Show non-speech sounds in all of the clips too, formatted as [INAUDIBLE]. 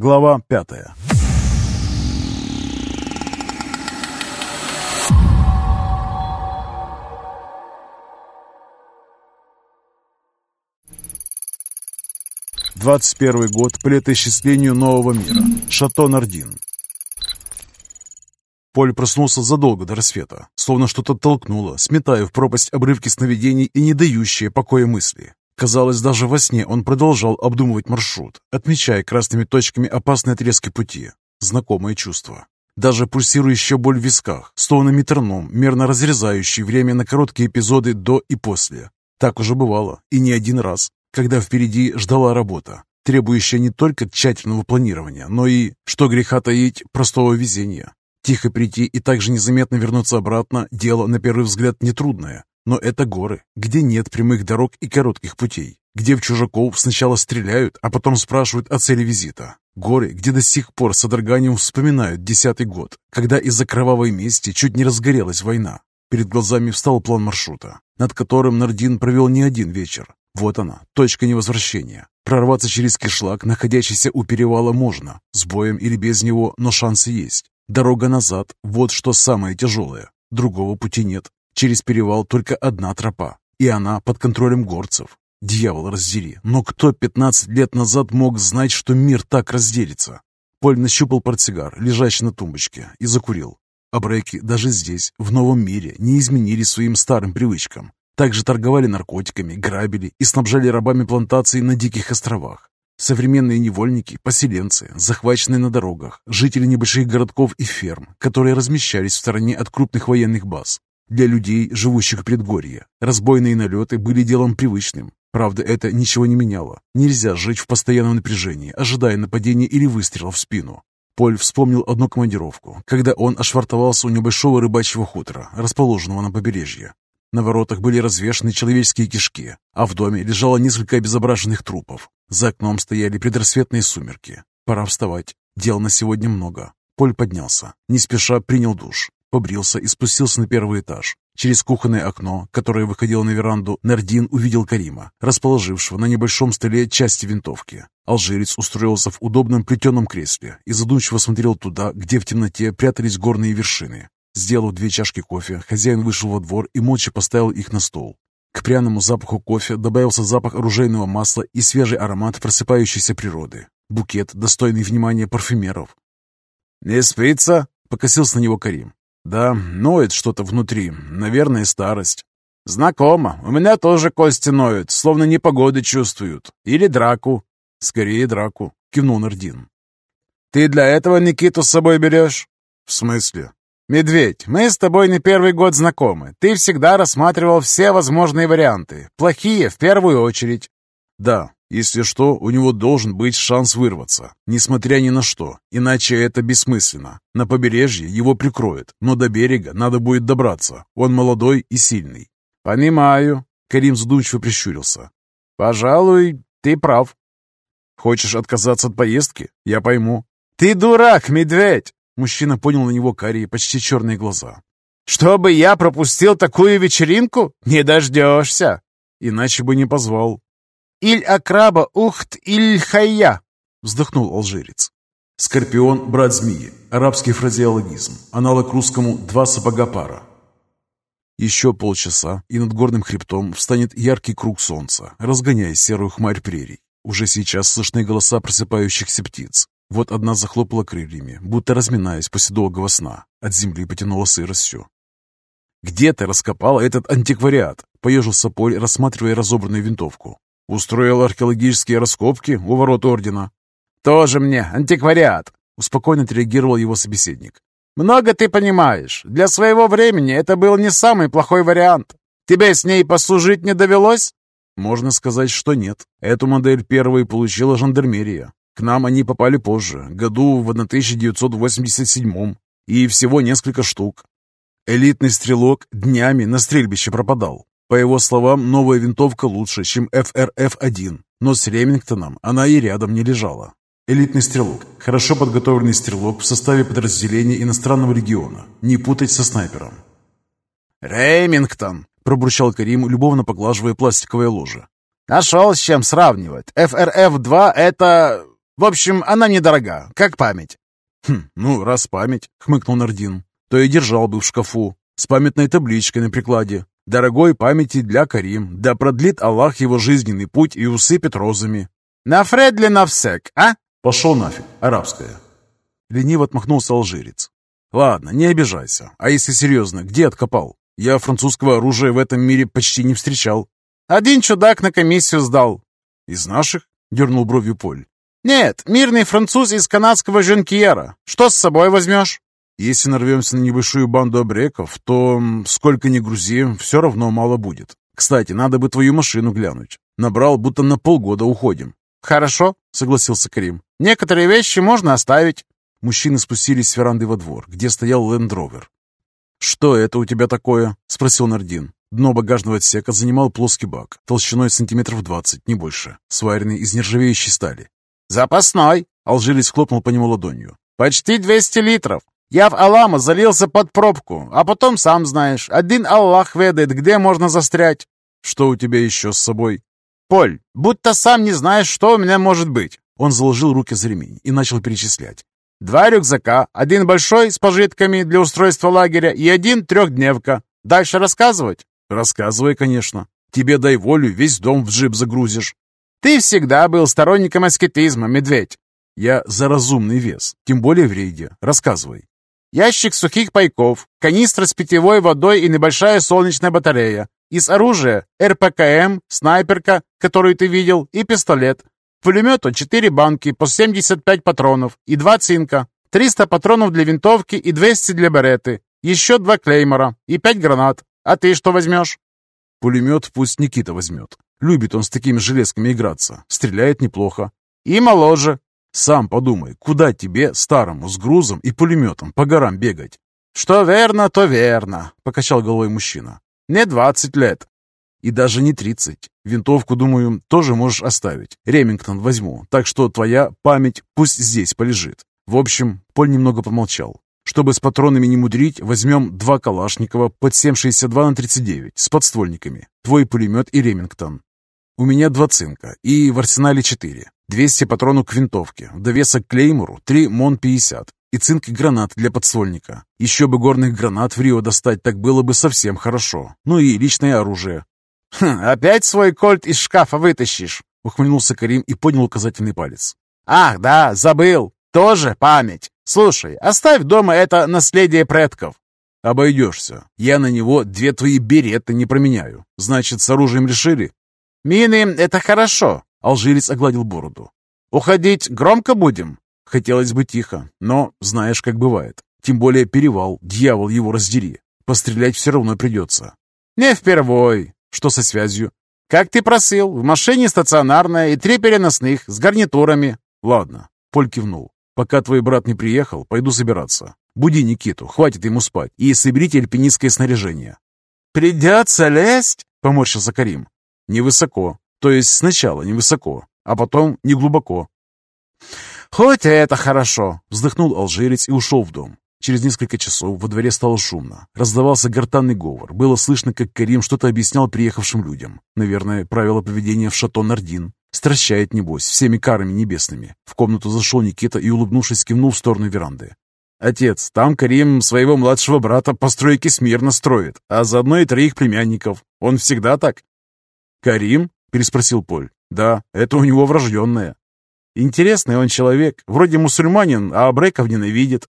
Глава пятая. Двадцать первый год по летоисчислению нового мира. Шато Нардин. Поль проснулся задолго до рассвета, словно что-то толкнуло, сметая в пропасть обрывки сновидений и не дающие покоя мысли. Казалось, даже во сне он продолжал обдумывать маршрут, отмечая красными точками опасные отрезки пути. Знакомое чувство. Даже пульсирующая боль в висках, словно метроном, мерно разрезающий время на короткие эпизоды до и после. Так уже бывало, и не один раз, когда впереди ждала работа, требующая не только тщательного планирования, но и, что греха таить, простого везения. Тихо прийти и также незаметно вернуться обратно – дело, на первый взгляд, нетрудное. Но это горы, где нет прямых дорог и коротких путей, где в чужаков сначала стреляют, а потом спрашивают о цели визита. Горы, где до сих пор с содроганием вспоминают десятый год, когда из-за кровавой мести чуть не разгорелась война. Перед глазами встал план маршрута, над которым Нардин провел не один вечер. Вот она, точка невозвращения. Прорваться через кишлак, находящийся у перевала, можно, с боем или без него, но шансы есть. Дорога назад – вот что самое тяжелое. Другого пути нет. Через перевал только одна тропа, и она под контролем горцев. Дьявол раздери, но кто 15 лет назад мог знать, что мир так разделится? Поль нащупал портсигар, лежащий на тумбочке, и закурил. А бреки даже здесь, в новом мире, не изменили своим старым привычкам. Также торговали наркотиками, грабили и снабжали рабами плантации на диких островах. Современные невольники, поселенцы, захваченные на дорогах, жители небольших городков и ферм, которые размещались в стороне от крупных военных баз. Для людей, живущих в предгорье, разбойные налеты были делом привычным. Правда, это ничего не меняло. Нельзя жить в постоянном напряжении, ожидая нападения или выстрела в спину. Поль вспомнил одну командировку, когда он ошвартовался у небольшого рыбачьего хутора, расположенного на побережье. На воротах были развешаны человеческие кишки, а в доме лежало несколько обезображенных трупов. За окном стояли предрассветные сумерки. Пора вставать. Дел на сегодня много. Поль поднялся. Не спеша принял душ. Побрился и спустился на первый этаж. Через кухонное окно, которое выходило на веранду, Нардин увидел Карима, расположившего на небольшом столе части винтовки. Алжирец устроился в удобном плетеном кресле и задумчиво смотрел туда, где в темноте прятались горные вершины. Сделав две чашки кофе, хозяин вышел во двор и молча поставил их на стол. К пряному запаху кофе добавился запах оружейного масла и свежий аромат просыпающейся природы. Букет, достойный внимания парфюмеров. «Не спится?» — покосился на него Карим. «Да, ноет что-то внутри. Наверное, старость». «Знакомо. У меня тоже кости ноют, словно непогоды чувствуют. Или драку». «Скорее драку», — кивнул Нардин. «Ты для этого Никиту с собой берешь?» «В смысле?» «Медведь, мы с тобой не первый год знакомы. Ты всегда рассматривал все возможные варианты. Плохие в первую очередь». «Да, если что, у него должен быть шанс вырваться, несмотря ни на что, иначе это бессмысленно. На побережье его прикроют, но до берега надо будет добраться. Он молодой и сильный. «Понимаю», — Карим задумчиво прищурился. «Пожалуй, ты прав». «Хочешь отказаться от поездки? Я пойму». «Ты дурак, медведь!» Мужчина понял на него карие, почти черные глаза. «Чтобы я пропустил такую вечеринку? Не дождешься!» «Иначе бы не позвал», «Иль-Акраба Ухт-Иль-Хайя!» — вздохнул алжирец. Скорпион – брат змеи. Арабский фразеологизм. Аналог русскому «два сапога пара». Еще полчаса, и над горным хребтом встанет яркий круг солнца, разгоняя серую хмарь прерий. Уже сейчас слышны голоса просыпающихся птиц. Вот одна захлопала крыльями, будто разминаясь после долгого сна. От земли потянула сыростью. «Где ты раскопала этот антиквариат?» — поежился Поль, рассматривая разобранную винтовку. Устроил археологические раскопки у ворот ордена. «Тоже мне антиквариат», — успокойно отреагировал его собеседник. «Много ты понимаешь. Для своего времени это был не самый плохой вариант. Тебе с ней послужить не довелось?» «Можно сказать, что нет. Эту модель первой получила жандармерия. К нам они попали позже, году в 1987 и всего несколько штук. Элитный стрелок днями на стрельбище пропадал. По его словам, новая винтовка лучше, чем ФРФ-1, но с Ремингтоном она и рядом не лежала. Элитный стрелок. Хорошо подготовленный стрелок в составе подразделения иностранного региона. Не путать со снайпером. «Ремингтон!» – пробурчал Карим, любовно поглаживая пластиковое ложе. «Нашел с чем сравнивать. ФРФ-2 – это... В общем, она недорога, как память». «Хм, ну, раз память», — хмыкнул Нардин, — «то и держал бы в шкафу, с памятной табличкой на прикладе. Дорогой памяти для Карим, да продлит Аллах его жизненный путь и усыпет розами». «На Фредли навсек, а?» «Пошел нафиг, арабская». Лениво отмахнулся алжирец. «Ладно, не обижайся. А если серьезно, где откопал? Я французского оружия в этом мире почти не встречал». «Один чудак на комиссию сдал». «Из наших?» — дернул бровью Поль. «Нет, мирный француз из канадского Жонкьера. Что с собой возьмешь?» «Если нарвемся на небольшую банду обреков, то, сколько ни грузи, все равно мало будет. Кстати, надо бы твою машину глянуть. Набрал, будто на полгода уходим». «Хорошо», — согласился Карим. «Некоторые вещи можно оставить». Мужчины спустились с веранды во двор, где стоял лендровер. «Что это у тебя такое?» — спросил Нардин. Дно багажного отсека занимал плоский бак, толщиной сантиметров двадцать, не больше, сваренный из нержавеющей стали. «Запасной!» — алжирец хлопнул по нему ладонью. «Почти двести литров! Я в Алама залился под пробку, а потом, сам знаешь, один Аллах ведает, где можно застрять!» «Что у тебя еще с собой?» «Поль, будто сам не знаешь, что у меня может быть!» Он заложил руки за ремень и начал перечислять. Два рюкзака, один большой с пожитками для устройства лагеря и один трехдневка. Дальше рассказывать? Рассказывай, конечно. Тебе дай волю, весь дом в джип загрузишь. Ты всегда был сторонником аскетизма, медведь. Я за разумный вес, тем более в рейде. Рассказывай. Ящик сухих пайков, канистра с питьевой водой и небольшая солнечная батарея. Из оружия РПКМ, снайперка, которую ты видел, и пистолет. К пулемету 4 банки по 75 патронов и 2 цинка, 300 патронов для винтовки и 200 для береты, еще 2 клеймора и 5 гранат. А ты что возьмешь? Пулемет пусть Никита возьмет. Любит он с такими железками играться. Стреляет неплохо. И моложе. Сам подумай, куда тебе, старому, с грузом и пулеметом по горам бегать? Что верно, то верно, покачал головой мужчина. Не 20 лет. И даже не 30. Винтовку, думаю, тоже можешь оставить. Ремингтон возьму, так что твоя память пусть здесь полежит. В общем, Поль немного помолчал. Чтобы с патронами не мудрить, возьмем два Калашникова под 7,62 на 39 с подствольниками, твой пулемет и Ремингтон. У меня два цинка и в арсенале 4. 200 патронов к винтовке, в довесок к Клеймору 3 МОН-50 и цинк гранат для подствольника. Еще бы горных гранат в Рио достать, так было бы совсем хорошо. Ну и личное оружие. «Хм, «Опять свой кольт из шкафа вытащишь?» — ухмыльнулся Карим и поднял указательный палец. «Ах, да, забыл. Тоже память. Слушай, оставь дома это наследие предков». «Обойдешься. Я на него две твои береты не променяю. Значит, с оружием решили?» «Мины — это хорошо», — алжирец огладил бороду. «Уходить громко будем?» Хотелось бы тихо, но знаешь, как бывает. Тем более перевал, дьявол его раздери. Пострелять все равно придется. «Не впервой. Что со связью? Как ты просил, в машине стационарная и три переносных с гарнитурами. Ладно, Поль кивнул. Пока твой брат не приехал, пойду собираться. Буди Никиту, хватит ему спать, и соберите альпинистское снаряжение. Придется лезть, поморщился Карим. Невысоко, то есть сначала невысоко, а потом неглубоко. «Хоть это хорошо!» — вздохнул алжирец и ушел в дом. Через несколько часов во дворе стало шумно. Раздавался гортанный говор. Было слышно, как Карим что-то объяснял приехавшим людям. Наверное, правила поведения в шато Нардин. Стращает, небось, всеми карами небесными. В комнату зашел Никита и, улыбнувшись, кивнул в сторону веранды. «Отец, там Карим своего младшего брата по стройке смирно строит, а заодно и троих племянников. Он всегда так?» «Карим?» – переспросил Поль. «Да, это у него врожденное. Интересный он человек, вроде мусульманин, а абреков ненавидит.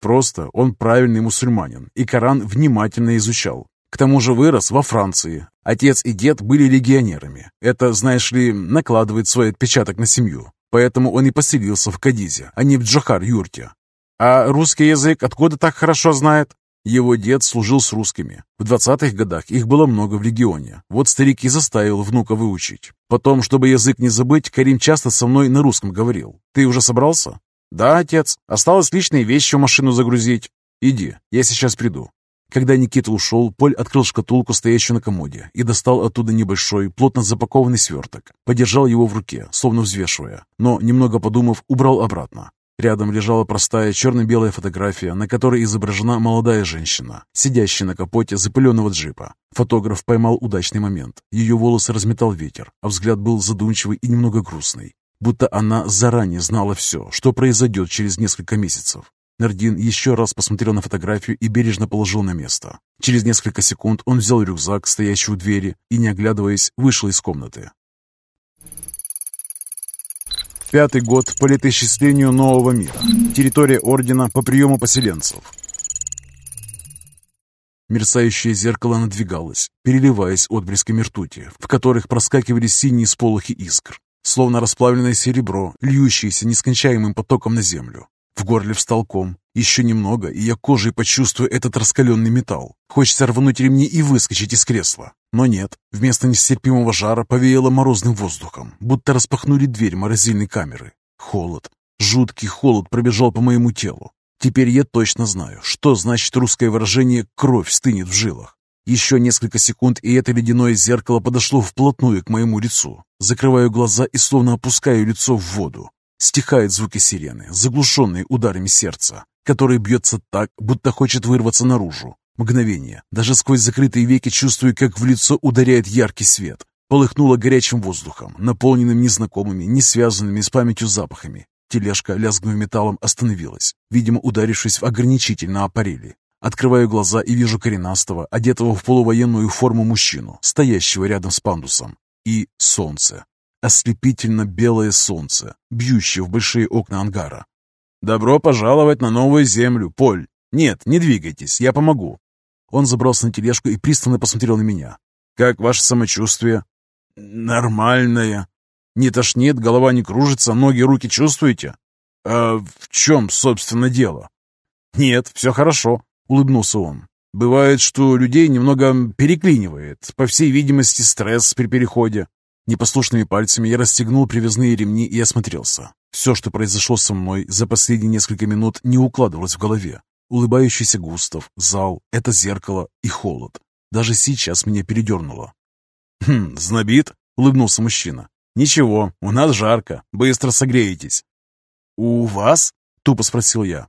Просто он правильный мусульманин и Коран внимательно изучал. К тому же вырос во Франции. Отец и дед были легионерами. Это, знаешь ли, накладывает свой отпечаток на семью. Поэтому он и поселился в Кадизе, а не в Джохар-Юрте. А русский язык откуда так хорошо знает? Его дед служил с русскими. В 20-х годах их было много в регионе. Вот старик и заставил внука выучить. Потом, чтобы язык не забыть, Карим часто со мной на русском говорил. «Ты уже собрался?» «Да, отец. Осталось личные вещи в машину загрузить. Иди, я сейчас приду». Когда Никита ушел, Поль открыл шкатулку, стоящую на комоде, и достал оттуда небольшой, плотно запакованный сверток. Подержал его в руке, словно взвешивая, но, немного подумав, убрал обратно. Рядом лежала простая черно-белая фотография, на которой изображена молодая женщина, сидящая на капоте запыленного джипа. Фотограф поймал удачный момент. Ее волосы разметал ветер, а взгляд был задумчивый и немного грустный. будто она заранее знала все, что произойдет через несколько месяцев. Нардин еще раз посмотрел на фотографию и бережно положил на место. Через несколько секунд он взял рюкзак, стоящий у двери, и, не оглядываясь, вышел из комнаты. Пятый год по летоисчислению нового мира. Территория Ордена по приему поселенцев. Мерцающее зеркало надвигалось, переливаясь отблесками ртути, в которых проскакивали синие сполохи искр, словно расплавленное серебро, льющееся нескончаемым потоком на землю. В горле встал ком. Еще немного, и я кожей почувствую этот раскаленный металл. Хочется рвануть ремни и выскочить из кресла. Но нет, вместо нестерпимого жара повеяло морозным воздухом, будто распахнули дверь морозильной камеры. Холод. Жуткий холод пробежал по моему телу. Теперь я точно знаю, что значит русское выражение «кровь стынет в жилах». Еще несколько секунд, и это ледяное зеркало подошло вплотную к моему лицу. Закрываю глаза и словно опускаю лицо в воду. Стихают звуки сирены, заглушенные ударами сердца, которое бьется так, будто хочет вырваться наружу. Мгновение. Даже сквозь закрытые веки чувствую, как в лицо ударяет яркий свет. Полыхнуло горячим воздухом, наполненным незнакомыми, не связанными с памятью запахами. Тележка, лязгнув металлом, остановилась, видимо, ударившись в ограничитель на аппареле. Открываю глаза и вижу коренастого, одетого в полувоенную форму мужчину, стоящего рядом с пандусом. И солнце. Ослепительно белое солнце, бьющее в большие окна ангара. «Добро пожаловать на новую землю, Поль! Нет, не двигайтесь, я помогу!» Он забрался на тележку и пристально посмотрел на меня. «Как ваше самочувствие?» «Нормальное», не тошнит, голова не кружится, ноги, руки чувствуете? А в чем, собственно, дело? Нет, все хорошо, улыбнулся он. Бывает, что людей немного переклинивает. По всей видимости, стресс при переходе. Непослушными пальцами я расстегнул привязные ремни и осмотрелся. Все, что произошло со мной за последние несколько минут, не укладывалось в голове. Улыбающийся Густав, зал, это зеркало и холод. Даже сейчас меня передернуло. «Хм, знобит?» — улыбнулся мужчина. «Ничего, у нас жарко, быстро согреетесь». «У вас?» — тупо спросил я.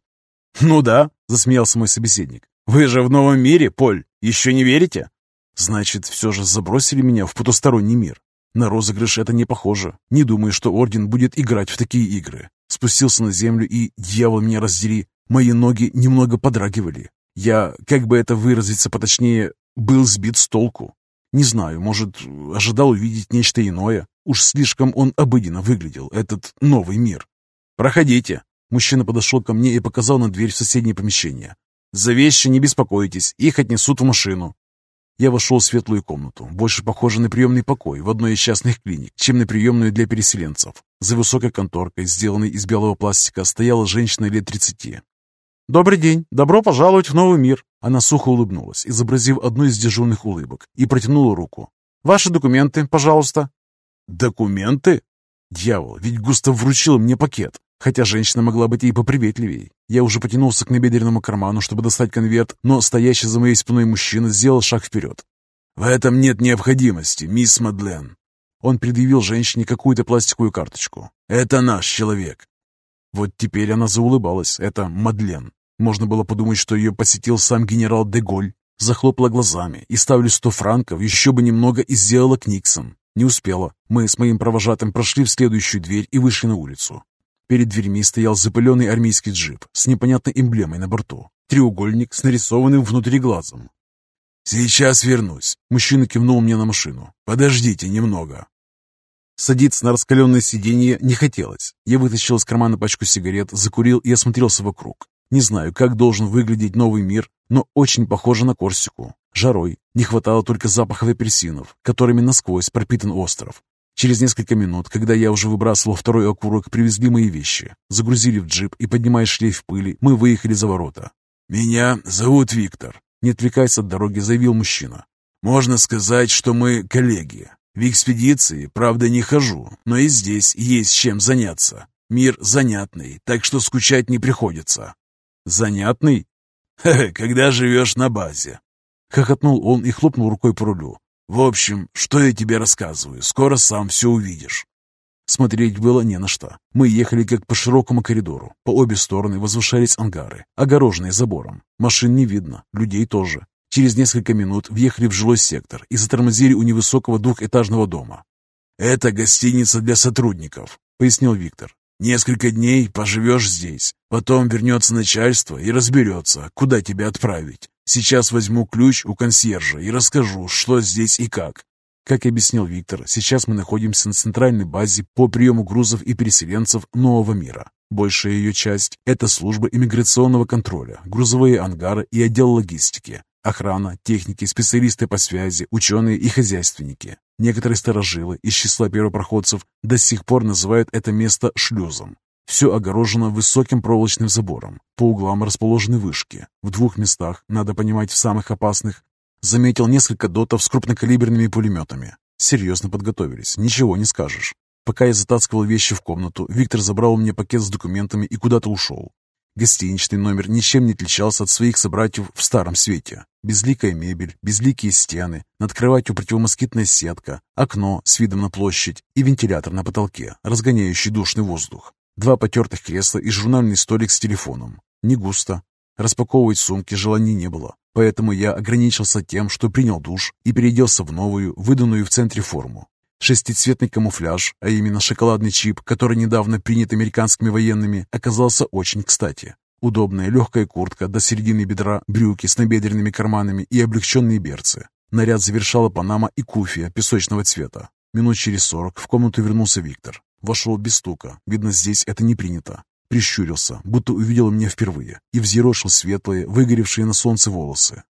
«Ну да», — засмеялся мой собеседник. «Вы же в новом мире, Поль, еще не верите?» «Значит, все же забросили меня в потусторонний мир. На розыгрыш это не похоже. Не думаю, что Орден будет играть в такие игры». Спустился на землю и, дьявол меня раздери, мои ноги немного подрагивали. Я, как бы это выразиться поточнее, был сбит с толку. Не знаю, может, ожидал увидеть нечто иное. Уж слишком он обыденно выглядел, этот новый мир. «Проходите!» Мужчина подошел ко мне и показал на дверь в соседнее помещение. «За вещи не беспокойтесь, их отнесут в машину». Я вошел в светлую комнату, больше похожую на приемный покой в одной из частных клиник, чем на приемную для переселенцев. За высокой конторкой, сделанной из белого пластика, стояла женщина лет тридцати. «Добрый день! Добро пожаловать в новый мир!» Она сухо улыбнулась, изобразив одну из дежурных улыбок, и протянула руку. «Ваши документы, пожалуйста». «Документы?» Дьявол, ведь Густав вручил мне пакет, хотя женщина могла быть и поприветливее. Я уже потянулся к набедренному карману, чтобы достать конверт, но стоящий за моей спиной мужчина сделал шаг вперед. «В этом нет необходимости, мисс Мадлен». Он предъявил женщине какую-то пластиковую карточку. «Это наш человек». Вот теперь она заулыбалась. Это Мадлен. Можно было подумать, что ее посетил сам генерал Деголь. Захлопала глазами и ставлю сто франков, еще бы немного и сделала Книксон. Не успела. Мы с моим провожатым прошли в следующую дверь и вышли на улицу. Перед дверьми стоял запыленный армейский джип с непонятной эмблемой на борту. Треугольник с нарисованным внутри глазом. «Сейчас вернусь», — мужчина кивнул мне на машину. «Подождите немного». Садиться на раскаленное сиденье не хотелось. Я вытащил из кармана пачку сигарет, закурил и осмотрелся вокруг. Не знаю, как должен выглядеть новый мир, но очень похоже на Корсику. Жарой. Не хватало только запахов апельсинов, которыми насквозь пропитан остров. Через несколько минут, когда я уже выбрасывал второй окурок, привезли мои вещи. Загрузили в джип и, поднимая шлейф пыли, мы выехали за ворота. «Меня зовут Виктор», — не отвлекаясь от дороги, заявил мужчина. «Можно сказать, что мы коллеги. В экспедиции, правда, не хожу, но и здесь есть чем заняться. Мир занятный, так что скучать не приходится». «Занятный?» Ха -ха, «Когда живешь на базе. Хохотнул он и хлопнул рукой по рулю. «В общем, что я тебе рассказываю, скоро сам все увидишь». Смотреть было не на что. Мы ехали как по широкому коридору. По обе стороны возвышались ангары, огороженные забором. Машин не видно, людей тоже. Через несколько минут въехали в жилой сектор и затормозили у невысокого двухэтажного дома. «Это гостиница для сотрудников», пояснил Виктор. «Несколько дней поживешь здесь, потом вернется начальство и разберется, куда тебя отправить. Сейчас возьму ключ у консьержа и расскажу, что здесь и как. Как объяснил Виктор, сейчас мы находимся на центральной базе по приему грузов и переселенцев нового мира. Большая ее часть – это служба иммиграционного контроля, грузовые ангары и отдел логистики, охрана, техники, специалисты по связи, ученые и хозяйственники. Некоторые старожилы из числа первопроходцев до сих пор называют это место шлюзом. Все огорожено высоким проволочным забором. По углам расположены вышки. В двух местах, надо понимать, в самых опасных, Заметил несколько дотов с крупнокалиберными пулеметами. Серьезно подготовились, ничего не скажешь. Пока я затаскивал вещи в комнату, Виктор забрал у меня пакет с документами и куда-то ушел. Гостиничный номер ничем не отличался от своих собратьев в старом свете. Безликая мебель, безликие стены, над кроватью противомоскитная сетка, окно с видом на площадь и вентилятор на потолке, разгоняющий душный воздух. Два потертых кресла и журнальный столик с телефоном. Не густо. Распаковывать сумки желания не было. Поэтому я ограничился тем, что принял душ и переоделся в новую, выданную в центре форму. Шестицветный камуфляж, а именно шоколадный чип, который недавно принят американскими военными, оказался очень кстати. Удобная легкая куртка до середины бедра, брюки с набедренными карманами и облегченные берцы. Наряд завершала панама и куфия песочного цвета. Минут через сорок в комнату вернулся Виктор. Вошел без стука. Видно, здесь это не принято прищурился, будто увидел меня впервые, и взъерошил светлые, выгоревшие на солнце волосы.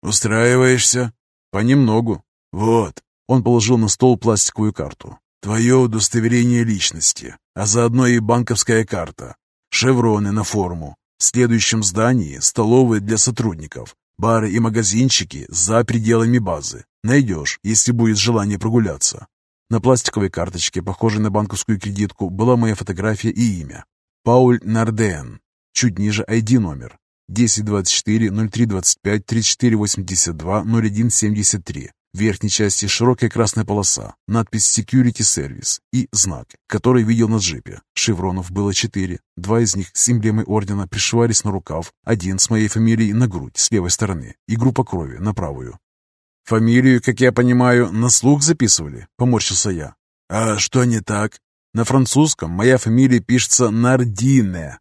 «Устраиваешься?» «Понемногу». «Вот». Он положил на стол пластиковую карту. «Твое удостоверение личности, а заодно и банковская карта. Шевроны на форму. В следующем здании столовые для сотрудников, бары и магазинчики за пределами базы. Найдешь, если будет желание прогуляться». На пластиковой карточке, похожей на банковскую кредитку, была моя фотография и имя. Пауль Нарден. Чуть ниже ID номер. 1024-0325-3482-0173. В верхней части широкая красная полоса, надпись Security Service и знак, который видел на джипе. Шевронов было четыре. Два из них с эмблемой ордена пришивались на рукав, один с моей фамилией на грудь с левой стороны и группа крови на правую. «Фамилию, как я понимаю, на слух записывали?» – поморщился я. «А что не так?» На французском моя фамилия пишется Нардине.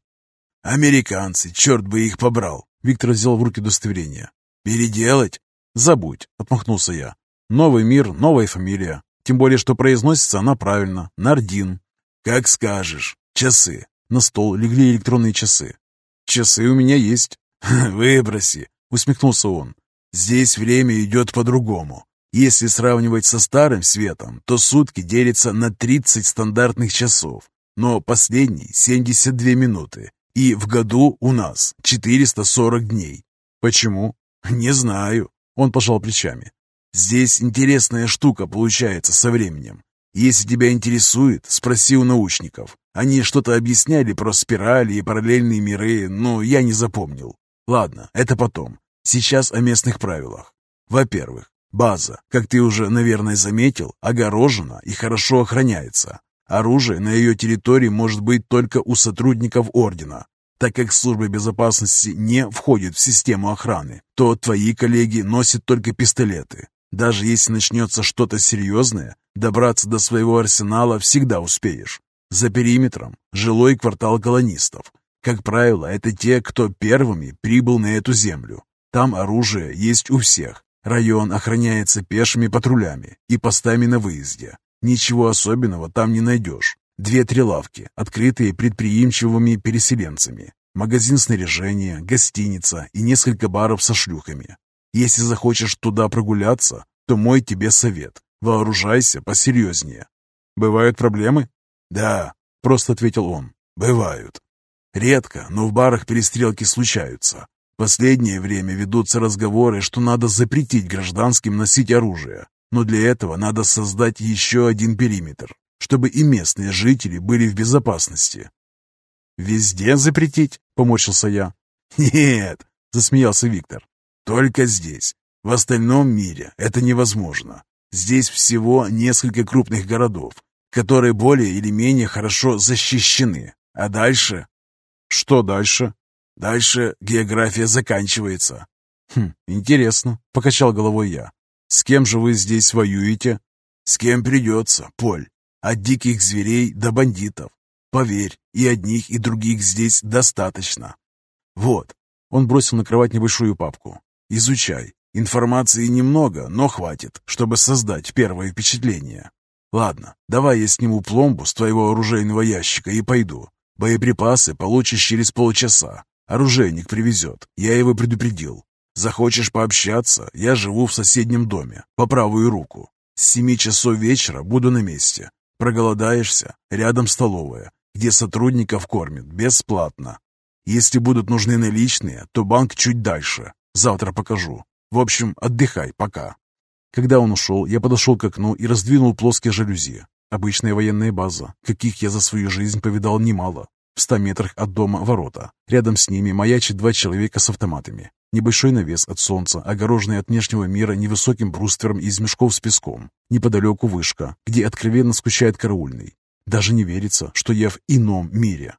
Американцы, черт бы их побрал. Виктор взял в руки удостоверение. Переделать? Забудь, отмахнулся я. Новый мир, новая фамилия. Тем более, что произносится она правильно. Нардин. Как скажешь. Часы. На стол легли электронные часы. Часы у меня есть. [LAUGHS] Выброси, усмехнулся он. Здесь время идет по-другому. Если сравнивать со старым светом, то сутки делятся на 30 стандартных часов, но последний 72 минуты, и в году у нас 440 дней. Почему? Не знаю. Он пожал плечами. Здесь интересная штука получается со временем. Если тебя интересует, спроси у научников. Они что-то объясняли про спирали и параллельные миры, но я не запомнил. Ладно, это потом. Сейчас о местных правилах. Во-первых, База, как ты уже, наверное, заметил, огорожена и хорошо охраняется. Оружие на ее территории может быть только у сотрудников Ордена. Так как служба безопасности не входит в систему охраны, то твои коллеги носят только пистолеты. Даже если начнется что-то серьезное, добраться до своего арсенала всегда успеешь. За периметром – жилой квартал колонистов. Как правило, это те, кто первыми прибыл на эту землю. Там оружие есть у всех, Район охраняется пешими патрулями и постами на выезде. Ничего особенного там не найдешь. Две-три лавки, открытые предприимчивыми переселенцами. Магазин снаряжения, гостиница и несколько баров со шлюхами. Если захочешь туда прогуляться, то мой тебе совет. Вооружайся посерьезнее. Бывают проблемы? Да, просто ответил он. Бывают. Редко, но в барах перестрелки случаются. Последнее время ведутся разговоры, что надо запретить гражданским носить оружие, но для этого надо создать еще один периметр, чтобы и местные жители были в безопасности. «Везде запретить?» — поморщился я. «Нет», — засмеялся Виктор, — «только здесь. В остальном мире это невозможно. Здесь всего несколько крупных городов, которые более или менее хорошо защищены. А дальше...» «Что дальше?» Дальше география заканчивается. Хм, интересно, покачал головой я. С кем же вы здесь воюете? С кем придется, Поль. От диких зверей до бандитов. Поверь, и одних, и других здесь достаточно. Вот, он бросил на кровать небольшую папку. Изучай. Информации немного, но хватит, чтобы создать первое впечатление. Ладно, давай я сниму пломбу с твоего оружейного ящика и пойду. Боеприпасы получишь через полчаса. Оружейник привезет, я его предупредил. Захочешь пообщаться, я живу в соседнем доме, по правую руку. С семи часов вечера буду на месте. Проголодаешься, рядом столовая, где сотрудников кормят бесплатно. Если будут нужны наличные, то банк чуть дальше. Завтра покажу. В общем, отдыхай, пока. Когда он ушел, я подошел к окну и раздвинул плоские жалюзи. Обычная военная база, каких я за свою жизнь повидал немало. В ста метрах от дома ворота. Рядом с ними маячат два человека с автоматами. Небольшой навес от солнца, огороженный от внешнего мира невысоким бруствером из мешков с песком. Неподалеку вышка, где откровенно скучает караульный. Даже не верится, что я в ином мире.